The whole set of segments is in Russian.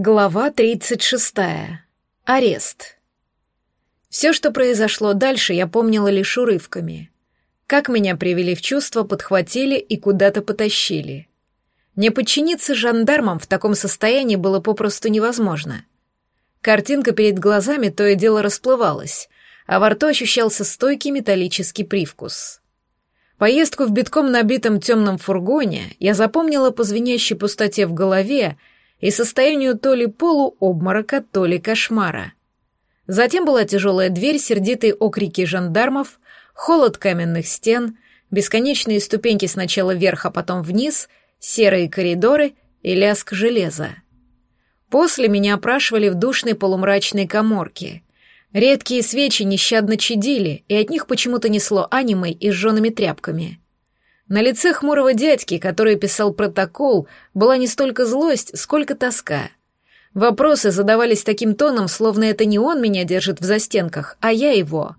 Глава 36. Арест. Все, что произошло дальше, я помнила лишь урывками. Как меня привели в чувство, подхватили и куда-то потащили. Не подчиниться жандармам в таком состоянии было попросту невозможно. Картинка перед глазами то и дело расплывалась, а во рту ощущался стойкий металлический привкус. Поездку в битком набитом темном фургоне я запомнила по звенящей пустоте в голове и состоянию то ли полуобморока, то ли кошмара. Затем была тяжелая дверь, сердитые окрики жандармов, холод каменных стен, бесконечные ступеньки сначала вверх, а потом вниз, серые коридоры и лязг железа. После меня опрашивали в душной полумрачной коморке. Редкие свечи нещадно чадили, и от них почему-то несло анимой и сжёными тряпками — на лице хмурого дядьки, который писал протокол, была не столько злость, сколько тоска. Вопросы задавались таким тоном, словно это не он меня держит в застенках, а я его.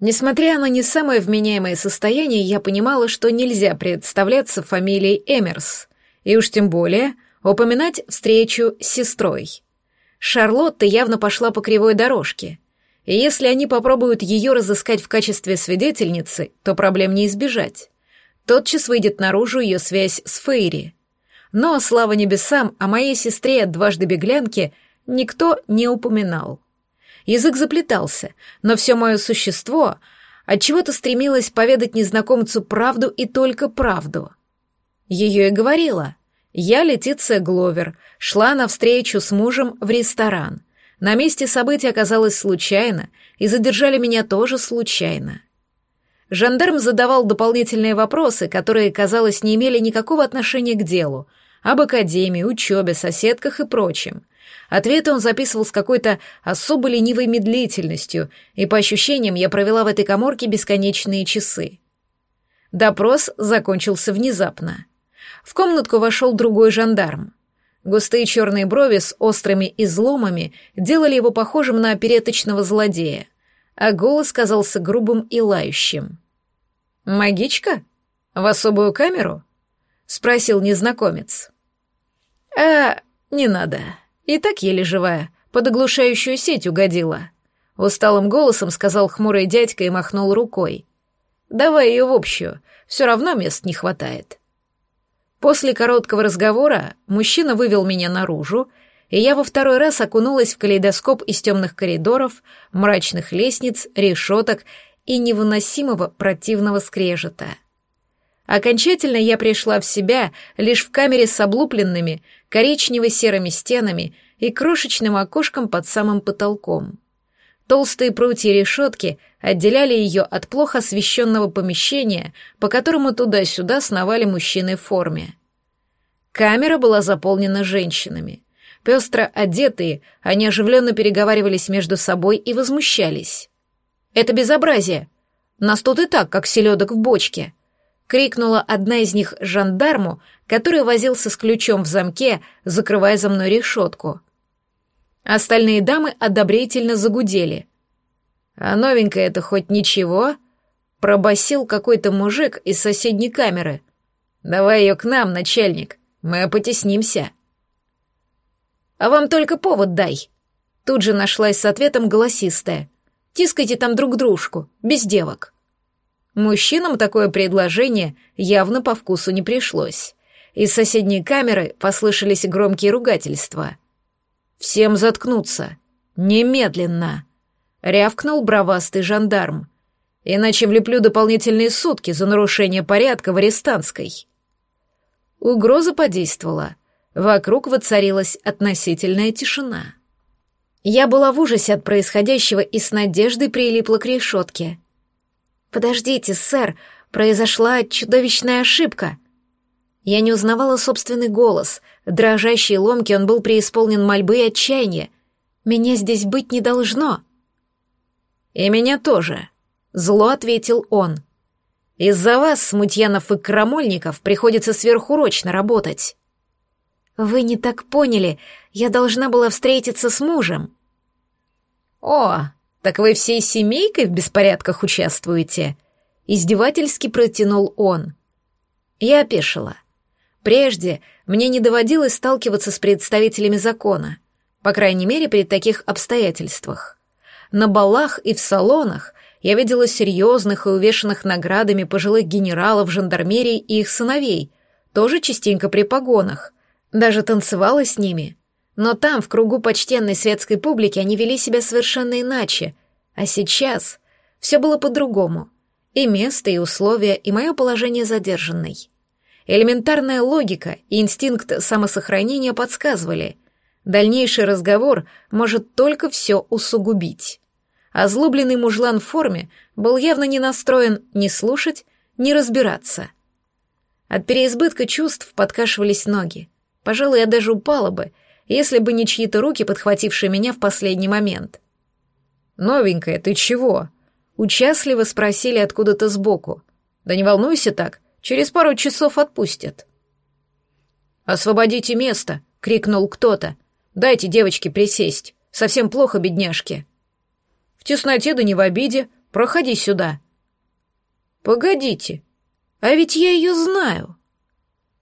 Несмотря на не самое вменяемое состояние, я понимала, что нельзя представляться фамилией Эмерс, и уж тем более упоминать встречу с сестрой. Шарлотта явно пошла по кривой дорожке, и если они попробуют ее разыскать в качестве свидетельницы, то проблем не избежать тотчас выйдет наружу ее связь с Фейри. Но, слава небесам, о моей сестре, дважды беглянке, никто не упоминал. Язык заплетался, но все мое существо отчего-то стремилось поведать незнакомцу правду и только правду. Ее и говорила. Я, Летиция Гловер, шла навстречу с мужем в ресторан. На месте событий оказалось случайно, и задержали меня тоже случайно. Жандарм задавал дополнительные вопросы, которые, казалось, не имели никакого отношения к делу, об академии, учебе, соседках и прочем. Ответы он записывал с какой-то особо ленивой медлительностью, и, по ощущениям, я провела в этой коморке бесконечные часы. Допрос закончился внезапно. В комнатку вошел другой жандарм. Густые черные брови с острыми изломами делали его похожим на опереточного злодея — а голос казался грубым и лающим. «Магичка? В особую камеру?» — спросил незнакомец. «А, не надо. И так еле живая, под оглушающую сеть угодила», — усталым голосом сказал хмурый дядька и махнул рукой. «Давай ее в общую, все равно мест не хватает». После короткого разговора мужчина вывел меня наружу и я во второй раз окунулась в калейдоскоп из темных коридоров, мрачных лестниц, решеток и невыносимого противного скрежета. Окончательно я пришла в себя лишь в камере с облупленными коричнево-серыми стенами и крошечным окошком под самым потолком. Толстые прутья решетки отделяли ее от плохо освещенного помещения, по которому туда-сюда сновали мужчины в форме. Камера была заполнена женщинами — Пестро одетые, они оживленно переговаривались между собой и возмущались. «Это безобразие! Нас тут и так, как селедок в бочке!» — крикнула одна из них жандарму, который возился с ключом в замке, закрывая за мной решетку. Остальные дамы одобрительно загудели. «А новенькая это хоть ничего?» — пробасил какой-то мужик из соседней камеры. «Давай ее к нам, начальник, мы потеснимся». А вам только повод дай. Тут же нашлась с ответом голосистая. Тискайте там друг дружку, без девок. Мужчинам такое предложение явно по вкусу не пришлось. Из соседней камеры послышались громкие ругательства. «Всем заткнуться! Немедленно!» — рявкнул бравастый жандарм. «Иначе влеплю дополнительные сутки за нарушение порядка в арестантской». Угроза подействовала. Вокруг воцарилась относительная тишина. Я была в ужасе от происходящего и с надеждой прилипла к решетке. «Подождите, сэр, произошла чудовищная ошибка». Я не узнавала собственный голос. Дрожащий и ломкий он был преисполнен мольбы и отчаяния. «Меня здесь быть не должно». «И меня тоже», — зло ответил он. «Из-за вас, смутьянов и крамольников, приходится сверхурочно работать». «Вы не так поняли. Я должна была встретиться с мужем». «О, так вы всей семейкой в беспорядках участвуете?» Издевательски протянул он. Я опешила. Прежде мне не доводилось сталкиваться с представителями закона, по крайней мере, при таких обстоятельствах. На балах и в салонах я видела серьезных и увешанных наградами пожилых генералов жандармерии и их сыновей, тоже частенько при погонах, даже танцевала с ними. Но там, в кругу почтенной светской публики, они вели себя совершенно иначе, а сейчас все было по-другому. И место, и условия, и мое положение задержанной. Элементарная логика и инстинкт самосохранения подсказывали. Дальнейший разговор может только все усугубить. Озлобленный мужлан в форме был явно не настроен ни слушать, ни разбираться. От переизбытка чувств подкашивались ноги. Пожалуй, я даже упала бы, если бы не чьи-то руки, подхватившие меня в последний момент. «Новенькая, ты чего?» Участливо спросили откуда-то сбоку. «Да не волнуйся так, через пару часов отпустят». «Освободите место!» — крикнул кто-то. «Дайте девочке присесть. Совсем плохо, бедняжки». «В тесноте да не в обиде. Проходи сюда». «Погодите, а ведь я ее знаю».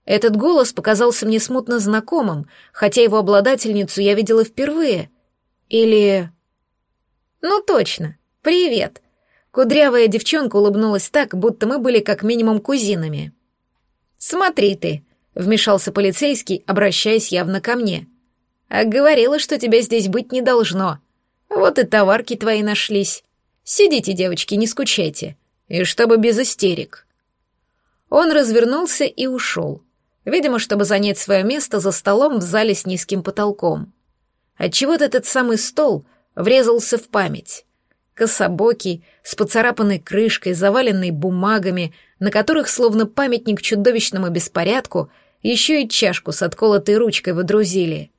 Этот голос показался мне смутно знакомым, хотя его обладательницу я видела впервые. Или... Ну точно. Привет. Кудрявая девчонка улыбнулась так, будто мы были как минимум кузинами. «Смотри ты», — вмешался полицейский, обращаясь явно ко мне. «А говорила, что тебя здесь быть не должно. Вот и товарки твои нашлись. Сидите, девочки, не скучайте. И чтобы без истерик». Он развернулся и ушел, видимо, чтобы занять свое место за столом в зале с низким потолком. Отчего-то этот самый стол врезался в память кособокий, с поцарапанной крышкой, заваленной бумагами, на которых, словно памятник чудовищному беспорядку, еще и чашку с отколотой ручкой выдрузили.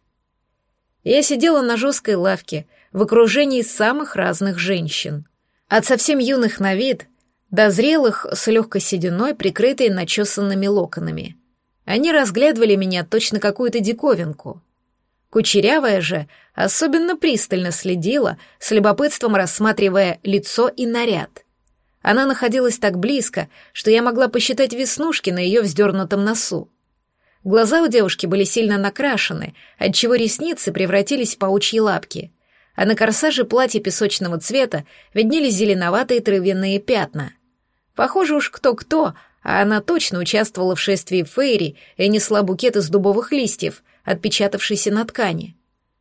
Я сидела на жесткой лавке в окружении самых разных женщин. От совсем юных на вид до зрелых с легкой сединой, прикрытой начесанными локонами. Они разглядывали меня точно какую-то диковинку — Кучерявая же особенно пристально следила, с любопытством рассматривая лицо и наряд. Она находилась так близко, что я могла посчитать веснушки на ее вздернутом носу. Глаза у девушки были сильно накрашены, отчего ресницы превратились в паучьи лапки, а на корсаже платья песочного цвета виднелись зеленоватые травяные пятна. Похоже уж кто-кто, а она точно участвовала в шествии Фейри и несла букет из дубовых листьев, отпечатавшийся на ткани.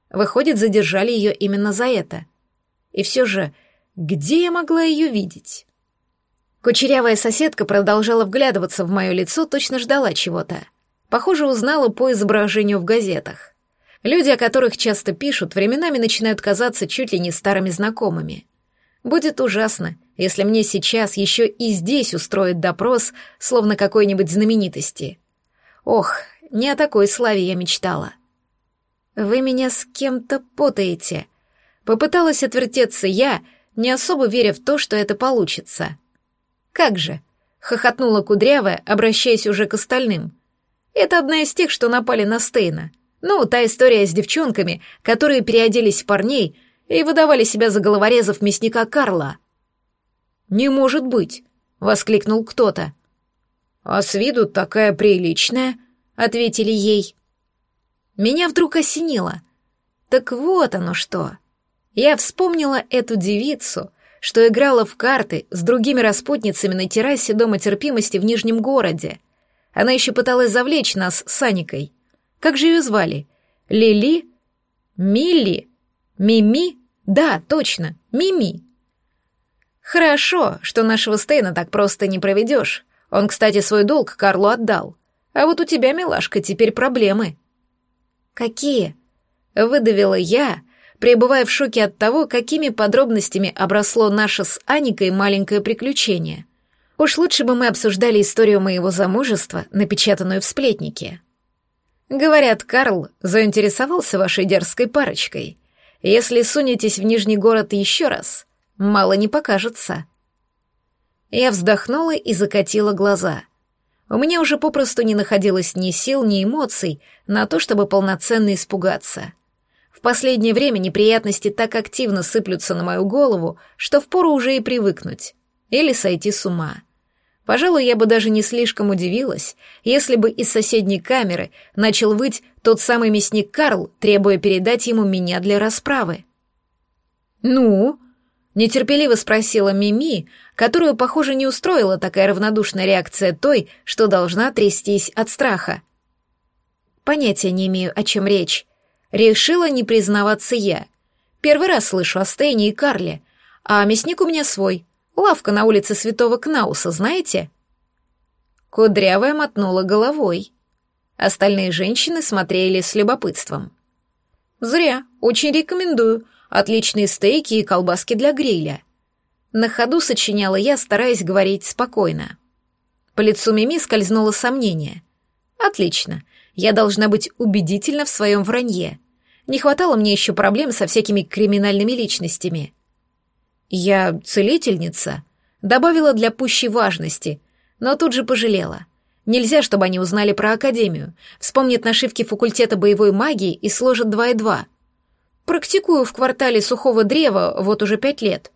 Выходит, задержали ее именно за это. И все же, где я могла ее видеть? Кучерявая соседка продолжала вглядываться в мое лицо, точно ждала чего-то. Похоже, узнала по изображению в газетах. Люди, о которых часто пишут, временами начинают казаться чуть ли не старыми знакомыми. Будет ужасно, если мне сейчас еще и здесь устроят допрос, словно какой-нибудь знаменитости. Ох, не о такой славе я мечтала. Вы меня с кем-то путаете. Попыталась отвертеться я, не особо веря в то, что это получится. Как же? Хохотнула Кудрявая, обращаясь уже к остальным. Это одна из тех, что напали на Стейна. Ну, та история с девчонками, которые переоделись в парней и выдавали себя за головорезов мясника Карла. «Не может быть!» — воскликнул кто-то. «А с виду такая приличная», ответили ей. Меня вдруг осенило. Так вот оно что. Я вспомнила эту девицу, что играла в карты с другими распутницами на террасе Дома терпимости в Нижнем городе. Она еще пыталась завлечь нас с Аникой. Как же ее звали? Лили? Милли? Мими? Да, точно, Мими. Хорошо, что нашего Стейна так просто не проведешь. Он, кстати, свой долг Карлу отдал. А вот у тебя, милашка, теперь проблемы». «Какие?» — выдавила я, пребывая в шоке от того, какими подробностями обросло наше с Аникой маленькое приключение. Уж лучше бы мы обсуждали историю моего замужества, напечатанную в сплетнике. Говорят, Карл заинтересовался вашей дерзкой парочкой. Если сунетесь в Нижний город еще раз, мало не покажется. Я вздохнула и закатила глаза — у меня уже попросту не находилось ни сил, ни эмоций на то, чтобы полноценно испугаться. В последнее время неприятности так активно сыплются на мою голову, что впору уже и привыкнуть. Или сойти с ума. Пожалуй, я бы даже не слишком удивилась, если бы из соседней камеры начал выть тот самый мясник Карл, требуя передать ему меня для расправы. «Ну?» — нетерпеливо спросила Мими, которую, похоже, не устроила такая равнодушная реакция той, что должна трястись от страха. Понятия не имею, о чем речь. Решила не признаваться я. Первый раз слышу о Стейне и Карле, а мясник у меня свой, Лавка на улице Святого Кнауса, знаете?» Кудрявая мотнула головой. Остальные женщины смотрели с любопытством. «Зря. Очень рекомендую. Отличные стейки и колбаски для гриля». На ходу сочиняла я, стараясь говорить спокойно. По лицу Мими скользнуло сомнение. «Отлично. Я должна быть убедительна в своем вранье. Не хватало мне еще проблем со всякими криминальными личностями. «Я целительница», — добавила для пущей важности, но тут же пожалела. Нельзя, чтобы они узнали про Академию, вспомнят нашивки факультета боевой магии и сложат два и два. Практикую в квартале сухого древа вот уже пять лет.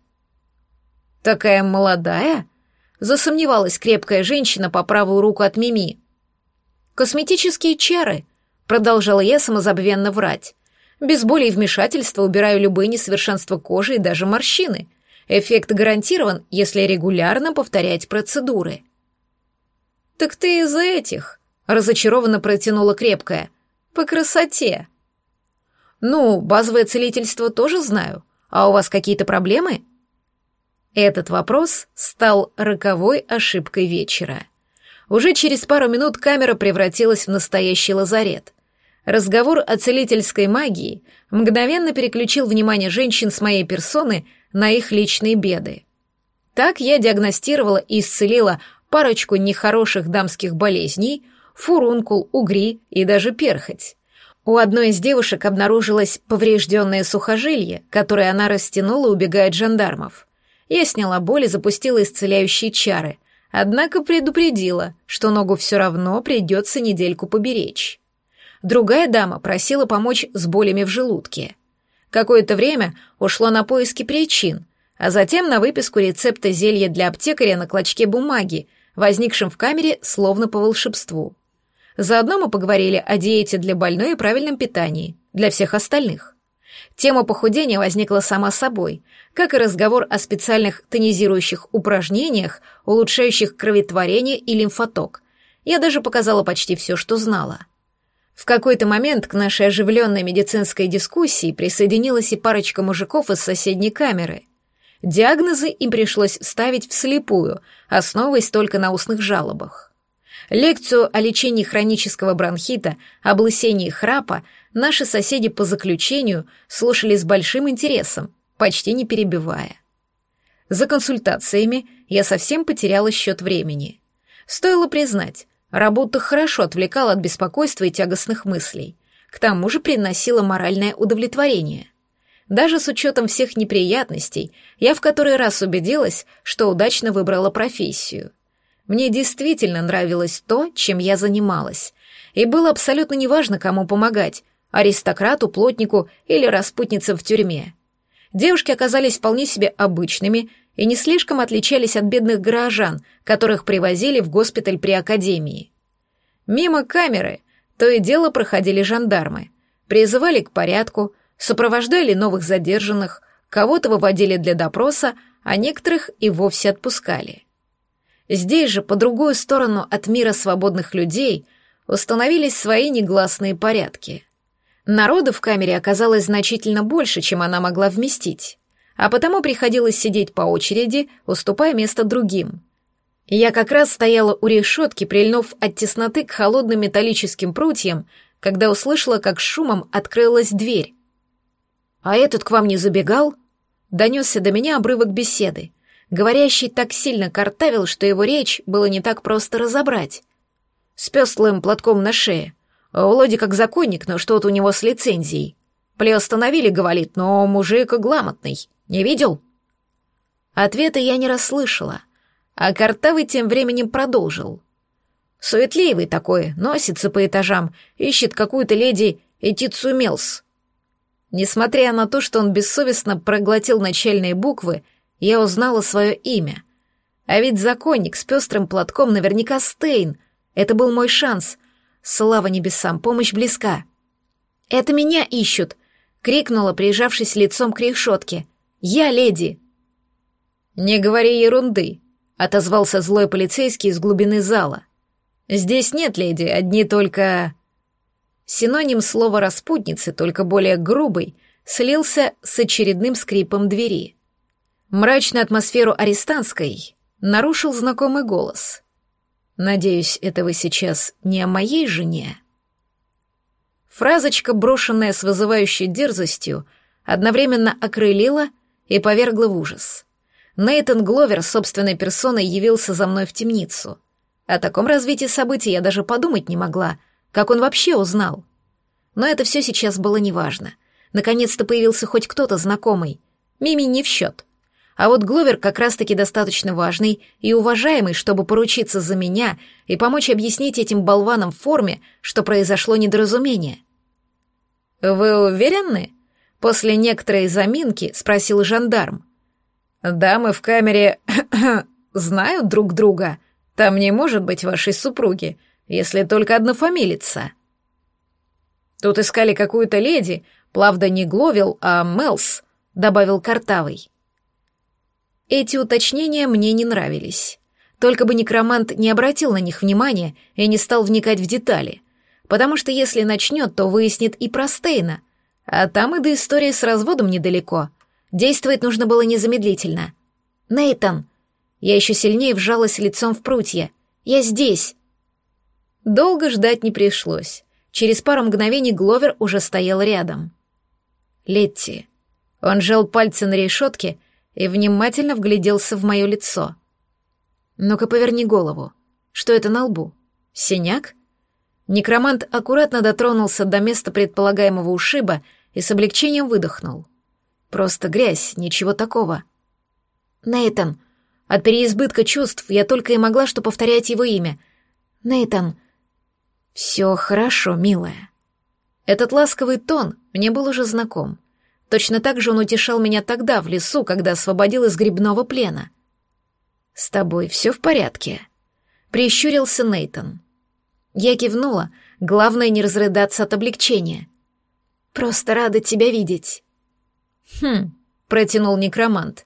«Такая молодая?» — засомневалась крепкая женщина по правую руку от Мими. «Косметические чары», — продолжала я самозабвенно врать. «Без боли и вмешательства убираю любые несовершенства кожи и даже морщины. Эффект гарантирован, если регулярно повторять процедуры. «Так ты из этих», — разочарованно протянула крепкая. «По красоте». «Ну, базовое целительство тоже знаю. А у вас какие-то проблемы?» Этот вопрос стал роковой ошибкой вечера. Уже через пару минут камера превратилась в настоящий лазарет. Разговор о целительской магии мгновенно переключил внимание женщин с моей персоны на их личные беды. Так я диагностировала и исцелила парочку нехороших дамских болезней, фурункул, угри и даже перхоть. У одной из девушек обнаружилось поврежденное сухожилие, которое она растянула, убегая от жандармов. Я сняла боль и запустила исцеляющие чары, однако предупредила, что ногу все равно придется недельку поберечь. Другая дама просила помочь с болями в желудке. Какое-то время ушло на поиски причин, а затем на выписку рецепта зелья для аптекаря на клочке бумаги, возникшем в камере словно по волшебству. Заодно мы поговорили о диете для больной и правильном питании для всех остальных. Тема похудения возникла сама собой, как и разговор о специальных тонизирующих упражнениях, улучшающих кроветворение и лимфоток. Я даже показала почти все, что знала. В какой-то момент к нашей оживленной медицинской дискуссии присоединилась и парочка мужиков из соседней камеры. Диагнозы им пришлось ставить вслепую, основываясь только на устных жалобах. Лекцию о лечении хронического бронхита, облысении храпа наши соседи по заключению слушали с большим интересом, почти не перебивая. За консультациями я совсем потеряла счет времени. Стоило признать, Работа хорошо отвлекала от беспокойства и тягостных мыслей. К тому же приносила моральное удовлетворение. Даже с учетом всех неприятностей, я в который раз убедилась, что удачно выбрала профессию. Мне действительно нравилось то, чем я занималась, и было абсолютно неважно, кому помогать — аристократу, плотнику или распутнице в тюрьме. Девушки оказались вполне себе обычными и не слишком отличались от бедных горожан, которых привозили в госпиталь при академии. Мимо камеры то и дело проходили жандармы, призывали к порядку, сопровождали новых задержанных, кого-то выводили для допроса, а некоторых и вовсе отпускали. Здесь же, по другую сторону от мира свободных людей, установились свои негласные порядки. Народу в камере оказалось значительно больше, чем она могла вместить а потому приходилось сидеть по очереди, уступая место другим. Я как раз стояла у решетки, прильнув от тесноты к холодным металлическим прутьям, когда услышала, как шумом открылась дверь. «А этот к вам не забегал?» Донесся до меня обрывок беседы. Говорящий так сильно картавил, что его речь было не так просто разобрать. С пестлым платком на шее. Вроде как законник, но что-то у него с лицензией. Приостановили, говорит, но мужик гламотный. Не видел?» Ответа я не расслышала, а Картавый тем временем продолжил. Суетливый такой, носится по этажам, ищет какую-то леди Этицу Мелс. Несмотря на то, что он бессовестно проглотил начальные буквы, я узнала свое имя. А ведь законник с пестрым платком наверняка Стейн. Это был мой шанс. Слава небесам, помощь близка. «Это меня ищут!» — крикнула, прижавшись лицом к решетке. «Я леди!» «Не говори ерунды», — отозвался злой полицейский из глубины зала. «Здесь нет леди, одни только...» Синоним слова «распутницы», только более грубый, слился с очередным скрипом двери. Мрачную атмосферу арестантской нарушил знакомый голос. «Надеюсь, это вы сейчас не о моей жене?» Фразочка, брошенная с вызывающей дерзостью, одновременно окрылила и повергла в ужас. Нейтан Гловер собственной персоной явился за мной в темницу. О таком развитии событий я даже подумать не могла, как он вообще узнал. Но это все сейчас было неважно. Наконец-то появился хоть кто-то знакомый. Мими не в счет. А вот Гловер как раз-таки достаточно важный и уважаемый, чтобы поручиться за меня и помочь объяснить этим болванам в форме, что произошло недоразумение. «Вы уверены?» — после некоторой заминки спросил жандарм. «Дамы в камере знают друг друга. Там не может быть вашей супруги, если только однофамилица». «Тут искали какую-то леди, Плавда не Гловил, а Мелс», — добавил Картавый. Эти уточнения мне не нравились. Только бы некромант не обратил на них внимания и не стал вникать в детали. Потому что если начнет, то выяснит и про Стейна. А там и до истории с разводом недалеко. Действовать нужно было незамедлительно. Нейтан! Я еще сильнее вжалась лицом в прутья. Я здесь! Долго ждать не пришлось. Через пару мгновений Гловер уже стоял рядом. Летти. Он жал пальцы на решетке и внимательно вгляделся в мое лицо. «Ну-ка, поверни голову. Что это на лбу? Синяк?» Некромант аккуратно дотронулся до места предполагаемого ушиба и с облегчением выдохнул. «Просто грязь, ничего такого». «Нейтан!» От переизбытка чувств я только и могла что повторять его имя. «Нейтан!» «Все хорошо, милая». Этот ласковый тон мне был уже знаком. Точно так же он утешал меня тогда, в лесу, когда освободил из грибного плена. «С тобой все в порядке?» Прищурился Нейтон. Я кивнула, главное не разрыдаться от облегчения. «Просто рада тебя видеть». «Хм», — протянул некромант.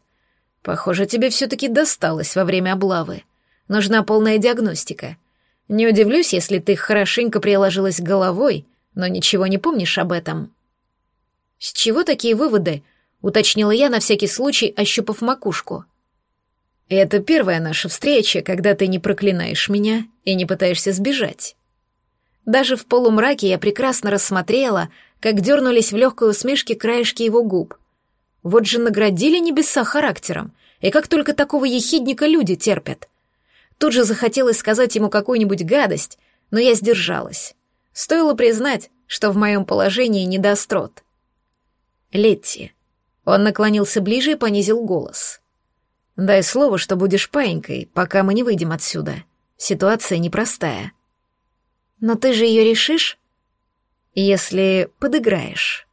«Похоже, тебе все-таки досталось во время облавы. Нужна полная диагностика. Не удивлюсь, если ты хорошенько приложилась головой, но ничего не помнишь об этом». «С чего такие выводы?» — уточнила я на всякий случай, ощупав макушку. «Это первая наша встреча, когда ты не проклинаешь меня и не пытаешься сбежать». Даже в полумраке я прекрасно рассмотрела, как дернулись в легкой усмешке краешки его губ. Вот же наградили небеса характером, и как только такого ехидника люди терпят. Тут же захотелось сказать ему какую-нибудь гадость, но я сдержалась. Стоило признать, что в моем положении недострот. Летти. Он наклонился ближе и понизил голос. «Дай слово, что будешь паинькой, пока мы не выйдем отсюда. Ситуация непростая». «Но ты же ее решишь?» «Если подыграешь».